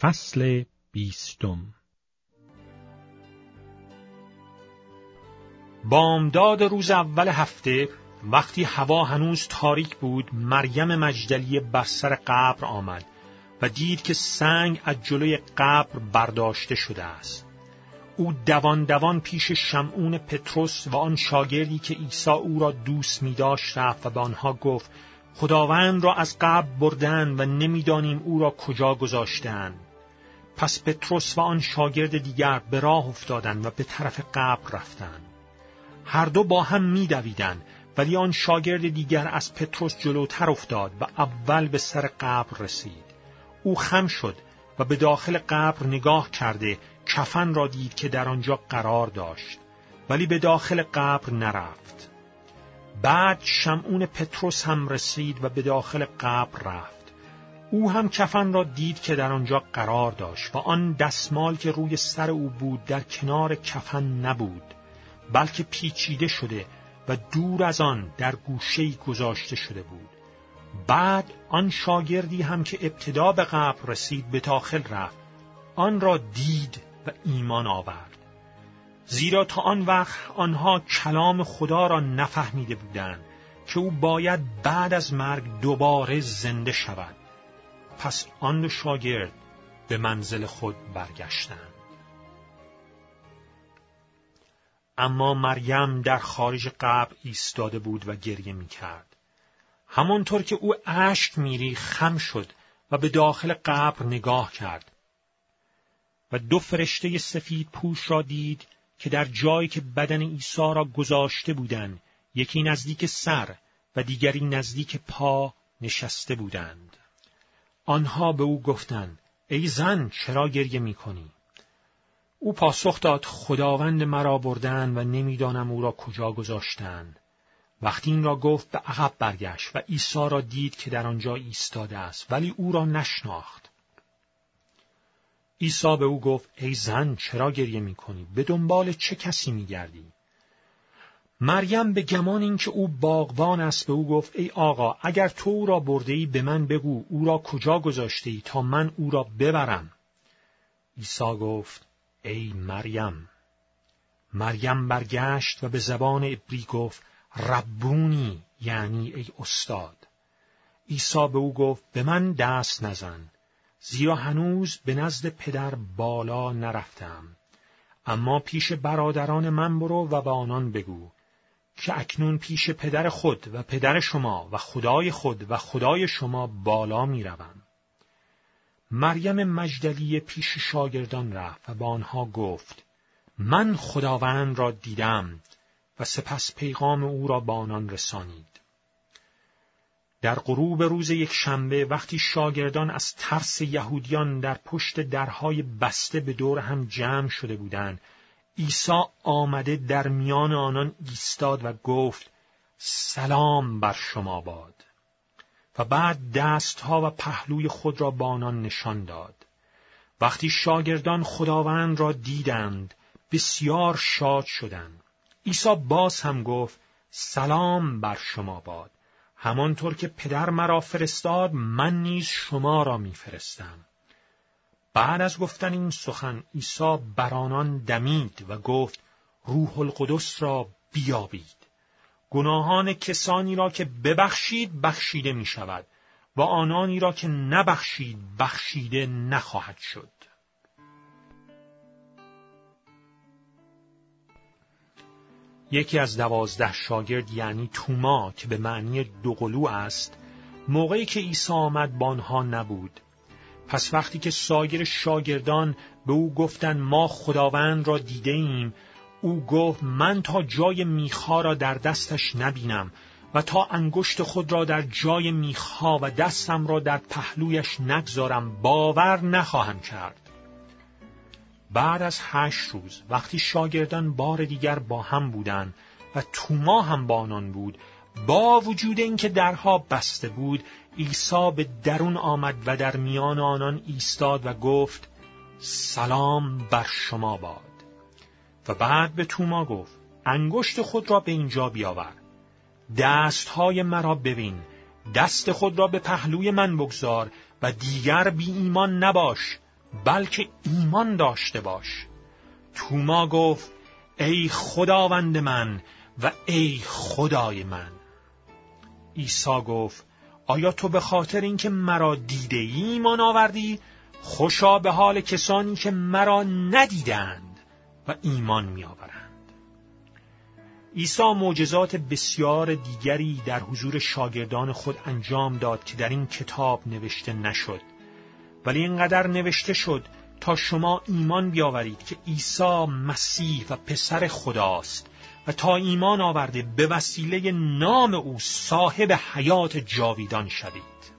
فصل بیستم. بامداد روز اول هفته وقتی هوا هنوز تاریک بود مریم مجدلی بر سر قبر آمد و دید که سنگ از جلوی قبر برداشته شده است. او دوان دوان پیش شمعون پتروس و آن شاگردی که عیسی او را دوست می داشت رفت و به آنها گفت خداوند را از قبر بردن و نمی‌دانیم او را کجا گذاشتند پس پتروس و آن شاگرد دیگر به راه افتادند و به طرف قبر رفتند. هر دو با هم میدویدند ولی آن شاگرد دیگر از پتروس جلوتر افتاد و اول به سر قبر رسید. او خم شد و به داخل قبر نگاه کرده کفن را دید که در آنجا قرار داشت ولی به داخل قبر نرفت. بعد شمعون پتروس هم رسید و به داخل قبر رفت. او هم کفن را دید که در آنجا قرار داشت و آن دستمال که روی سر او بود در کنار کفن نبود بلکه پیچیده شده و دور از آن در گوشه‌ای گذاشته شده بود. بعد آن شاگردی هم که ابتدا به قبر رسید به داخل رفت. آن را دید و ایمان آورد. زیرا تا آن وقت آنها کلام خدا را نفهمیده بودند که او باید بعد از مرگ دوباره زنده شود. پس آن دو شاگرد به منزل خود برگشتند. اما مریم در خارج قبر ایستاده بود و گریه می کرد. همانطور که او اشک میری خم شد و به داخل قبر نگاه کرد. و دو فرشته سفید پوش را دید که در جایی که بدن عیسی را گذاشته بودند یکی نزدیک سر و دیگری نزدیک پا نشسته بودند. آنها به او گفتند ای زن چرا گریه می کنی؟ او پاسخ داد خداوند مرا بردن و نمی‌دانم او را کجا گذاشتند. وقتی این را گفت به عقب برگشت و عیسی را دید که در آنجا ایستاده است ولی او را نشناخت. عیسی به او گفت ای زن چرا گریه می کنی؟ به دنبال چه کسی می گردی؟ مریم به گمان اینکه او باغبان است به او گفت ای آقا اگر تو او را برده ای به من بگو او را کجا گذاشته ای تا من او را ببرم؟ عیسی گفت ای مریم. مریم برگشت و به زبان عبری گفت ربونی یعنی ای استاد. عیسی به او گفت به من دست نزن. زیرا هنوز به نزد پدر بالا نرفتم. اما پیش برادران من برو و به آنان بگو. که اکنون پیش پدر خود و پدر شما و خدای خود و خدای شما بالا می روم. مریم مجدلی پیش شاگردان رفت و با آنها گفت من خداوند را دیدم و سپس پیغام او را با آنان رسانید. در غروب روز یک شنبه وقتی شاگردان از ترس یهودیان در پشت درهای بسته به دور هم جمع شده بودند عیسی آمده در میان آنان ایستاد و گفت سلام بر شما باد. و بعد دستها و پهلوی خود را با آنان نشان داد. وقتی شاگردان خداوند را دیدند بسیار شاد شدند. عیسی باز هم گفت سلام بر شما باد. همانطور که پدر مرا فرستاد من نیز شما را میفرستم. بعد از گفتن این سخن عیسی بر آنان دمید و گفت روح القدس را بیابید. گناهان کسانی را که ببخشید بخشیده می شود و آنانی را که نبخشید بخشیده نخواهد شد. یکی از دوازده شاگرد یعنی توما که به معنی دوقلو است موقعی که عیسی آمد با آنها نبود. پس وقتی که سایر شاگردان به او گفتند ما خداوند را دیده ایم او گفت من تا جای میخا را در دستش نبینم و تا انگشت خود را در جای میخا و دستم را در پهلویش نگذارم باور نخواهم کرد. بعد از هشت روز وقتی شاگردان بار دیگر با هم بودند و توما هم با آنان بود با وجود اینکه درها بسته بود عیسی به درون آمد و در میان آنان ایستاد و گفت سلام بر شما باد. و بعد به توما گفت انگشت خود را به اینجا بیاور. دستهای مرا ببین دست خود را به پهلوی من بگذار و دیگر بی ایمان نباش بلکه ایمان داشته باش. توما گفت ای خداوند من و ای خدای من. عیسی گفت آیا تو به خاطر اینکه مرا دیده ای ایمان آوردی؟ خوشا به حال کسانی که مرا ندیدند و ایمان میآورند. عیسی معجزات بسیار دیگری در حضور شاگردان خود انجام داد که در این کتاب نوشته نشد. ولی اینقدر نوشته شد تا شما ایمان بیاورید که عیسی مسیح و پسر خداست. و تا ایمان آورده به وسیله نام او صاحب حیات جاویدان شوید.